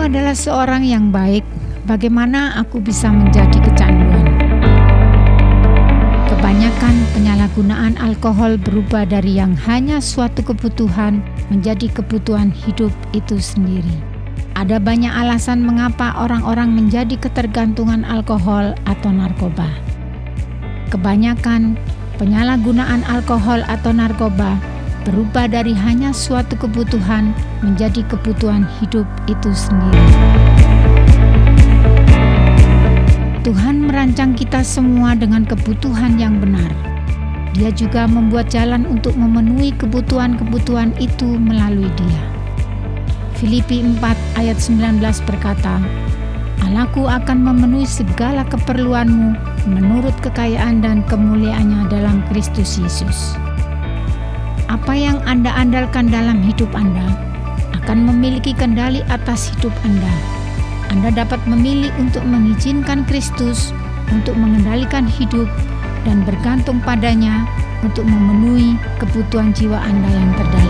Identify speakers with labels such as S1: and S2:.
S1: adalah seorang yang baik, bagaimana aku bisa menjadi kecanduan? Kebanyakan penyalahgunaan alkohol berubah dari yang hanya suatu kebutuhan menjadi kebutuhan hidup itu sendiri. Ada banyak alasan mengapa orang-orang menjadi ketergantungan alkohol atau narkoba. Kebanyakan penyalahgunaan alkohol atau narkoba berubah dari hanya suatu kebutuhan menjadi kebutuhan hidup itu sendiri. Tuhan merancang kita semua dengan kebutuhan yang benar. Dia juga membuat jalan untuk memenuhi kebutuhan-kebutuhan itu melalui Dia. Filipi 4 ayat 19 berkata, Allahku akan memenuhi segala keperluanmu menurut kekayaan dan kemuliaannya dalam Kristus Yesus. Apa yang Anda andalkan dalam hidup Anda akan memiliki kendali atas hidup Anda. Anda dapat memilih untuk mengizinkan Kristus untuk mengendalikan hidup dan bergantung padanya untuk memenuhi kebutuhan jiwa Anda yang terdalam.